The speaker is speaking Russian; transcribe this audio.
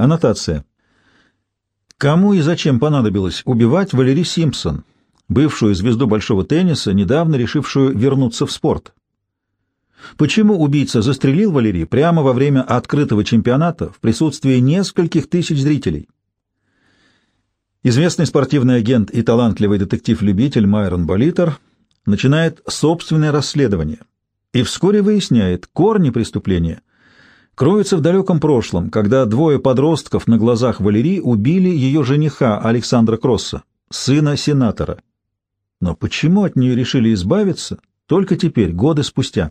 Аннотация. Кому и зачем понадобилось убивать Валери Симпсон, бывшую звезду большого тенниса, недавно решившую вернуться в спорт? Почему убийца застрелил Валерий прямо во время открытого чемпионата в присутствии нескольких тысяч зрителей? Известный спортивный агент и талантливый детектив-любитель Майрон Болитер начинает собственное расследование и вскоре выясняет, корни преступления кроются в далеком прошлом, когда двое подростков на глазах Валерии убили ее жениха Александра Кросса, сына сенатора. Но почему от нее решили избавиться только теперь, годы спустя?